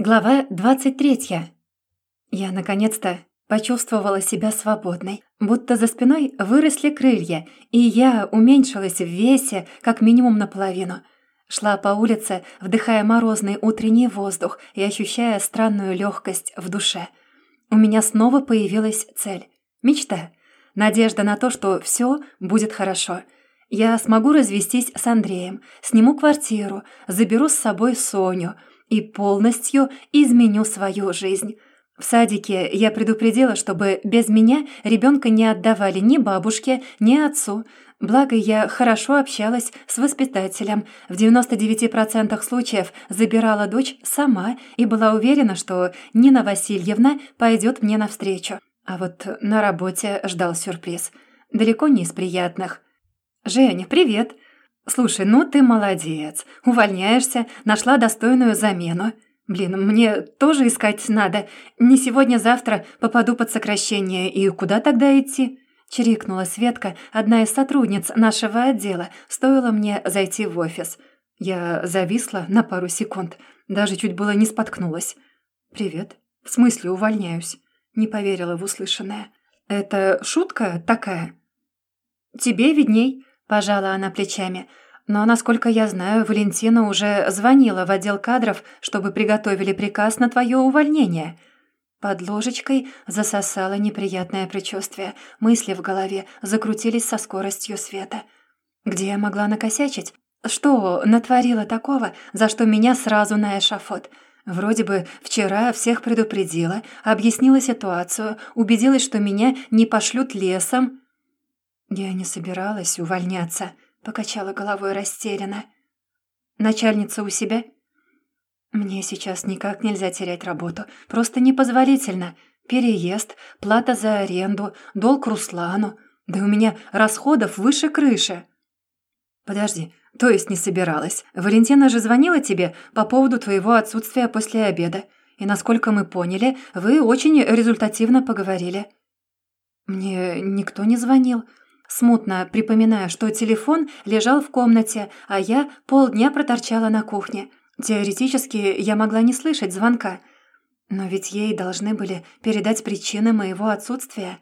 Глава 23. Я наконец-то почувствовала себя свободной, будто за спиной выросли крылья, и я уменьшилась в весе как минимум наполовину. Шла по улице, вдыхая морозный утренний воздух и ощущая странную легкость в душе. У меня снова появилась цель. Мечта. Надежда на то, что все будет хорошо. Я смогу развестись с Андреем, сниму квартиру, заберу с собой Соню — и полностью изменю свою жизнь. В садике я предупредила, чтобы без меня ребенка не отдавали ни бабушке, ни отцу. Благо, я хорошо общалась с воспитателем. В 99% случаев забирала дочь сама и была уверена, что Нина Васильевна пойдет мне навстречу. А вот на работе ждал сюрприз. Далеко не из приятных. «Женя, привет!» «Слушай, ну ты молодец. Увольняешься, нашла достойную замену. Блин, мне тоже искать надо. Не сегодня-завтра попаду под сокращение. И куда тогда идти?» Чирикнула Светка, одна из сотрудниц нашего отдела. Стоило мне зайти в офис. Я зависла на пару секунд. Даже чуть было не споткнулась. «Привет. В смысле увольняюсь?» Не поверила в услышанное. «Это шутка такая?» «Тебе видней», Пожала она плечами. Но, насколько я знаю, Валентина уже звонила в отдел кадров, чтобы приготовили приказ на твое увольнение. Под ложечкой засосало неприятное предчувствие. Мысли в голове закрутились со скоростью света. Где я могла накосячить? Что натворила такого, за что меня сразу на эшафот? Вроде бы вчера всех предупредила, объяснила ситуацию, убедилась, что меня не пошлют лесом, «Я не собиралась увольняться», — покачала головой растерянно. «Начальница у себя?» «Мне сейчас никак нельзя терять работу. Просто непозволительно. Переезд, плата за аренду, долг Руслану. Да у меня расходов выше крыши». «Подожди, то есть не собиралась? Валентина же звонила тебе по поводу твоего отсутствия после обеда. И, насколько мы поняли, вы очень результативно поговорили». «Мне никто не звонил смутно припоминая, что телефон лежал в комнате, а я полдня проторчала на кухне. Теоретически я могла не слышать звонка. Но ведь ей должны были передать причины моего отсутствия.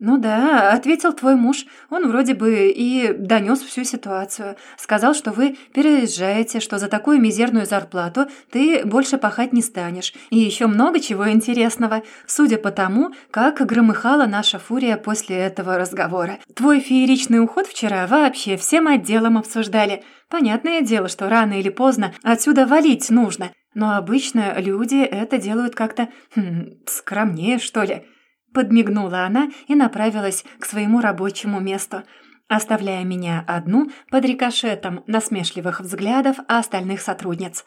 «Ну да», — ответил твой муж. Он вроде бы и донес всю ситуацию. Сказал, что вы переезжаете, что за такую мизерную зарплату ты больше пахать не станешь. И еще много чего интересного, судя по тому, как громыхала наша фурия после этого разговора. Твой фееричный уход вчера вообще всем отделом обсуждали. Понятное дело, что рано или поздно отсюда валить нужно. Но обычно люди это делают как-то хм, скромнее, что ли. Подмигнула она и направилась к своему рабочему месту, оставляя меня одну под рикошетом насмешливых взглядов остальных сотрудниц.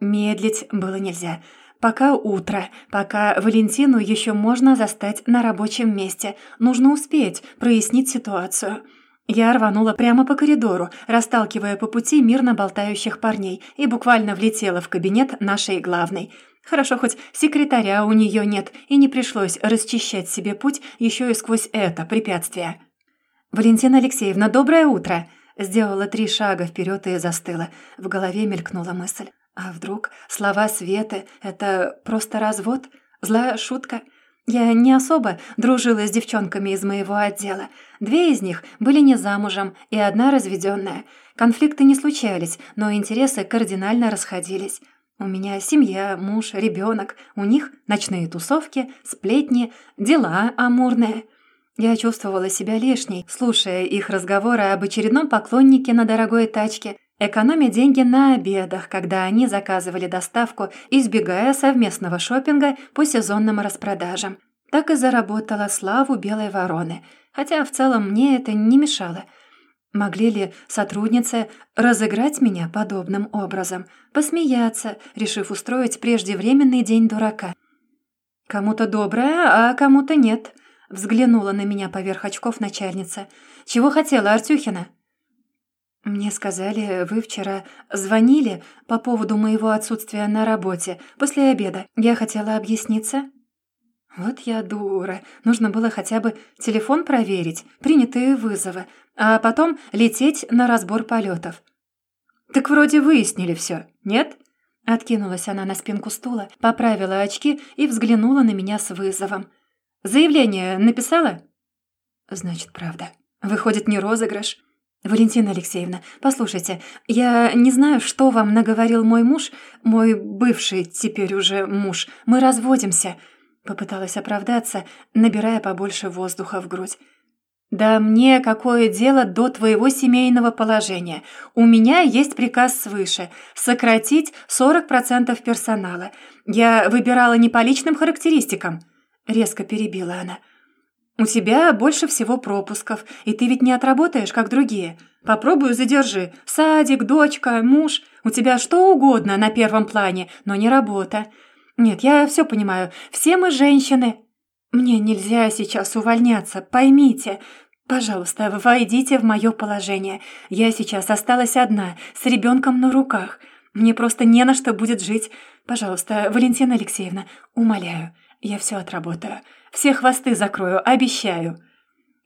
Медлить было нельзя. Пока утро, пока Валентину еще можно застать на рабочем месте. Нужно успеть прояснить ситуацию. Я рванула прямо по коридору, расталкивая по пути мирно болтающих парней, и буквально влетела в кабинет нашей главной — Хорошо, хоть секретаря у нее нет, и не пришлось расчищать себе путь еще и сквозь это препятствие. «Валентина Алексеевна, доброе утро!» Сделала три шага вперед и застыла. В голове мелькнула мысль. А вдруг слова Светы — это просто развод? Злая шутка? Я не особо дружила с девчонками из моего отдела. Две из них были не замужем, и одна разведенная. Конфликты не случались, но интересы кардинально расходились. У меня семья, муж, ребенок. У них ночные тусовки, сплетни, дела амурные. Я чувствовала себя лишней, слушая их разговоры об очередном поклоннике на дорогой тачке, экономя деньги на обедах, когда они заказывали доставку, избегая совместного шопинга по сезонным распродажам. Так и заработала славу белой вороны, хотя в целом мне это не мешало – Могли ли сотрудницы разыграть меня подобным образом, посмеяться, решив устроить преждевременный день дурака? «Кому-то доброе, а кому-то нет», — взглянула на меня поверх очков начальница. «Чего хотела Артюхина?» «Мне сказали, вы вчера звонили по поводу моего отсутствия на работе после обеда. Я хотела объясниться?» «Вот я дура. Нужно было хотя бы телефон проверить, принятые вызовы, а потом лететь на разбор полетов. «Так вроде выяснили все, нет?» Откинулась она на спинку стула, поправила очки и взглянула на меня с вызовом. «Заявление написала?» «Значит, правда. Выходит, не розыгрыш?» «Валентина Алексеевна, послушайте, я не знаю, что вам наговорил мой муж, мой бывший теперь уже муж. Мы разводимся», — попыталась оправдаться, набирая побольше воздуха в грудь. «Да мне какое дело до твоего семейного положения? У меня есть приказ свыше – сократить 40% персонала. Я выбирала не по личным характеристикам», – резко перебила она. «У тебя больше всего пропусков, и ты ведь не отработаешь, как другие. Попробую задержи. Садик, дочка, муж. У тебя что угодно на первом плане, но не работа. Нет, я все понимаю. Все мы женщины. Мне нельзя сейчас увольняться, поймите. Пожалуйста, войдите в мое положение. Я сейчас осталась одна, с ребенком на руках. Мне просто не на что будет жить. Пожалуйста, Валентина Алексеевна, умоляю, я все отработаю. Все хвосты закрою, обещаю.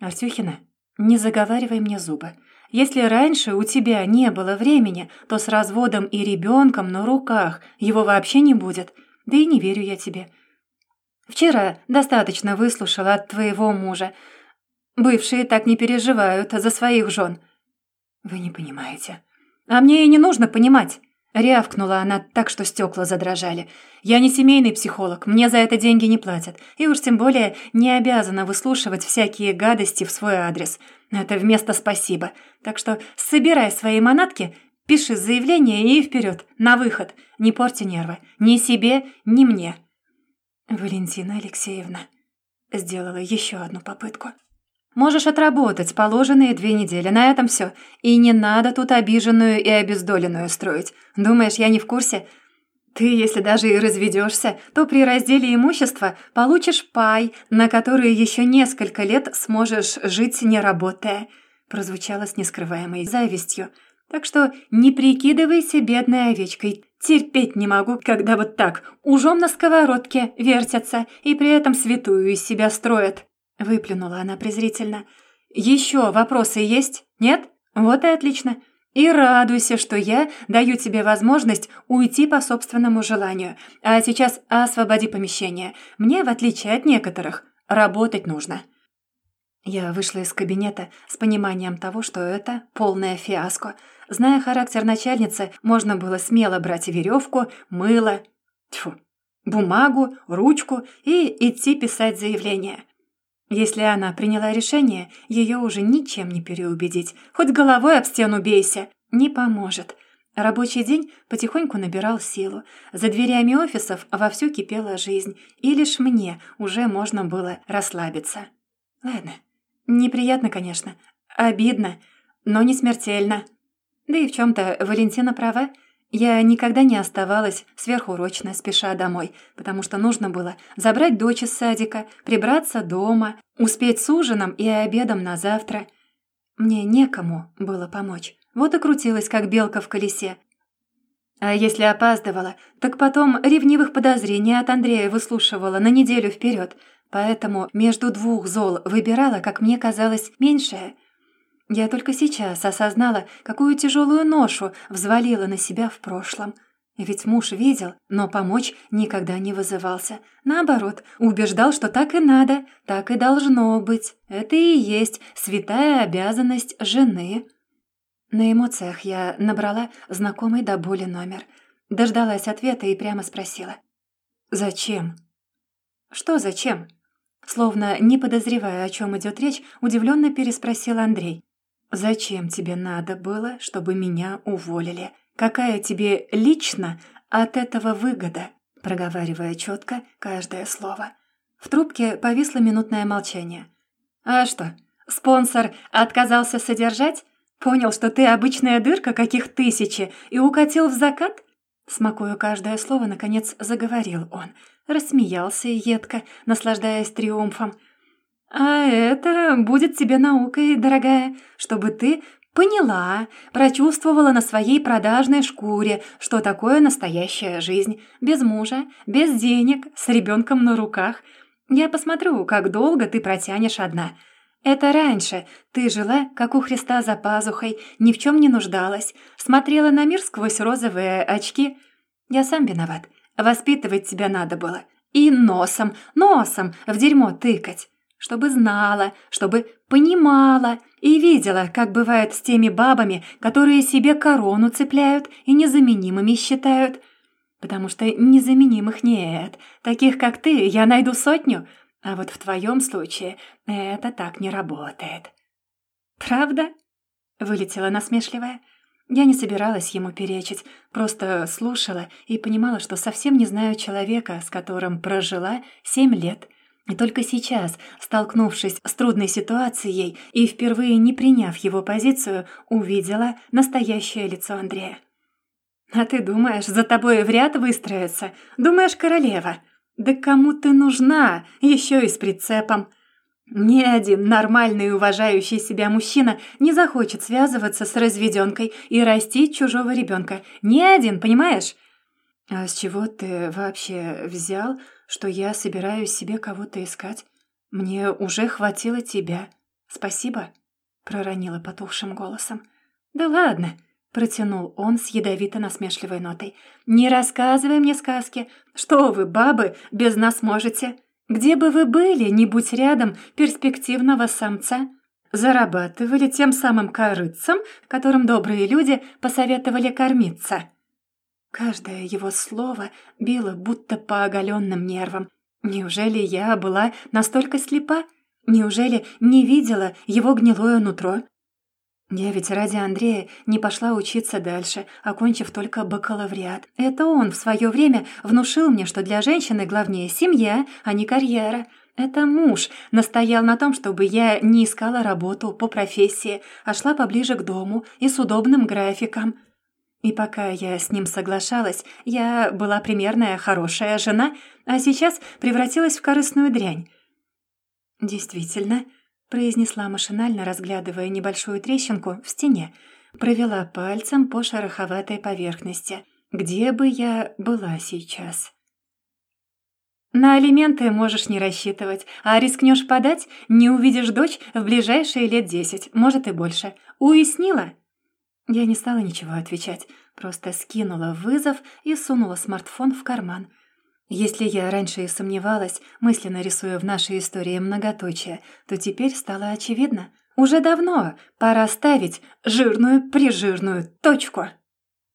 Артюхина, не заговаривай мне зубы. Если раньше у тебя не было времени, то с разводом и ребенком на руках его вообще не будет. Да и не верю я тебе. Вчера достаточно выслушала от твоего мужа. Бывшие так не переживают за своих жен. Вы не понимаете. А мне и не нужно понимать. Рявкнула она так, что стекла задрожали. «Я не семейный психолог, мне за это деньги не платят. И уж тем более не обязана выслушивать всякие гадости в свой адрес. Это вместо спасибо. Так что собирай свои манатки, пиши заявление и вперед, на выход. Не порти нервы. Ни себе, ни мне». Валентина Алексеевна сделала еще одну попытку. Можешь отработать положенные две недели, на этом все. И не надо тут обиженную и обездоленную строить. Думаешь, я не в курсе? Ты, если даже и разведешься, то при разделе имущества получишь пай, на который еще несколько лет сможешь жить, не работая», прозвучало с нескрываемой завистью. «Так что не прикидывайся бедной овечкой. Терпеть не могу, когда вот так, ужом на сковородке вертятся и при этом святую из себя строят». Выплюнула она презрительно. «Еще вопросы есть? Нет? Вот и отлично. И радуйся, что я даю тебе возможность уйти по собственному желанию. А сейчас освободи помещение. Мне, в отличие от некоторых, работать нужно». Я вышла из кабинета с пониманием того, что это полная фиаско. Зная характер начальницы, можно было смело брать веревку, мыло, тьфу, бумагу, ручку и идти писать заявление. Если она приняла решение, ее уже ничем не переубедить. Хоть головой об стену бейся. Не поможет. Рабочий день потихоньку набирал силу. За дверями офисов вовсю кипела жизнь, и лишь мне уже можно было расслабиться. Ладно, неприятно, конечно, обидно, но не смертельно. Да и в чем то Валентина права — я никогда не оставалась сверхурочно, спеша домой, потому что нужно было забрать дочь из садика, прибраться дома, успеть с ужином и обедом на завтра. Мне некому было помочь. Вот и крутилась, как белка в колесе. А если опаздывала, так потом ревнивых подозрений от Андрея выслушивала на неделю вперед, поэтому между двух зол выбирала, как мне казалось, меньшее — я только сейчас осознала, какую тяжелую ношу взвалила на себя в прошлом. Ведь муж видел, но помочь никогда не вызывался. Наоборот, убеждал, что так и надо, так и должно быть. Это и есть святая обязанность жены. На эмоциях я набрала знакомый до боли номер. Дождалась ответа и прямо спросила. «Зачем?» «Что зачем?» Словно не подозревая, о чем идет речь, удивленно переспросил Андрей. «Зачем тебе надо было, чтобы меня уволили? Какая тебе лично от этого выгода?» проговаривая четко каждое слово. В трубке повисло минутное молчание. «А что, спонсор отказался содержать? Понял, что ты обычная дырка, каких тысячи, и укатил в закат?» Смакуя каждое слово, наконец заговорил он. Рассмеялся едко, наслаждаясь триумфом. А это будет тебе наукой, дорогая, чтобы ты поняла, прочувствовала на своей продажной шкуре, что такое настоящая жизнь. Без мужа, без денег, с ребенком на руках. Я посмотрю, как долго ты протянешь одна. Это раньше ты жила, как у Христа за пазухой, ни в чем не нуждалась, смотрела на мир сквозь розовые очки. Я сам виноват. Воспитывать тебя надо было. И носом, носом в дерьмо тыкать. Чтобы знала, чтобы понимала и видела, как бывает с теми бабами, которые себе корону цепляют и незаменимыми считают. Потому что незаменимых нет. Таких, как ты, я найду сотню. А вот в твоем случае это так не работает. «Правда?» — вылетела насмешливая. Я не собиралась ему перечить, просто слушала и понимала, что совсем не знаю человека, с которым прожила семь лет. И только сейчас, столкнувшись с трудной ситуацией и впервые не приняв его позицию, увидела настоящее лицо Андрея. «А ты думаешь, за тобой в ряд выстроиться? Думаешь, королева? Да кому ты нужна, еще и с прицепом?» Ни один нормальный и уважающий себя мужчина не захочет связываться с разведенкой и растить чужого ребенка. Ни один, понимаешь? А с чего ты вообще взял, что я собираюсь себе кого-то искать? Мне уже хватило тебя. Спасибо, проронила потухшим голосом. Да ладно, протянул он с ядовито-насмешливой нотой. Не рассказывай мне сказки. Что вы, бабы, без нас можете? Где бы вы были, не будь рядом перспективного самца? Зарабатывали тем самым корыцам, которым добрые люди посоветовали кормиться. Каждое его слово било будто по оголенным нервам. Неужели я была настолько слепа? Неужели не видела его гнилое нутро? Я ведь ради Андрея не пошла учиться дальше, окончив только бакалавриат. Это он в свое время внушил мне, что для женщины главнее семья, а не карьера. Это муж настоял на том, чтобы я не искала работу по профессии, а шла поближе к дому и с удобным графиком. И пока я с ним соглашалась, я была примерная хорошая жена, а сейчас превратилась в корыстную дрянь. Действительно, произнесла машинально, разглядывая небольшую трещинку в стене, провела пальцем по шероховатой поверхности. «Где бы я была сейчас?» «На алименты можешь не рассчитывать, а рискнешь подать, не увидишь дочь в ближайшие лет десять, может и больше. Уяснила?» Я не стала ничего отвечать, просто скинула вызов и сунула смартфон в карман. Если я раньше и сомневалась, мысленно рисуя в нашей истории многоточие, то теперь стало очевидно. Уже давно пора ставить жирную-прижирную точку.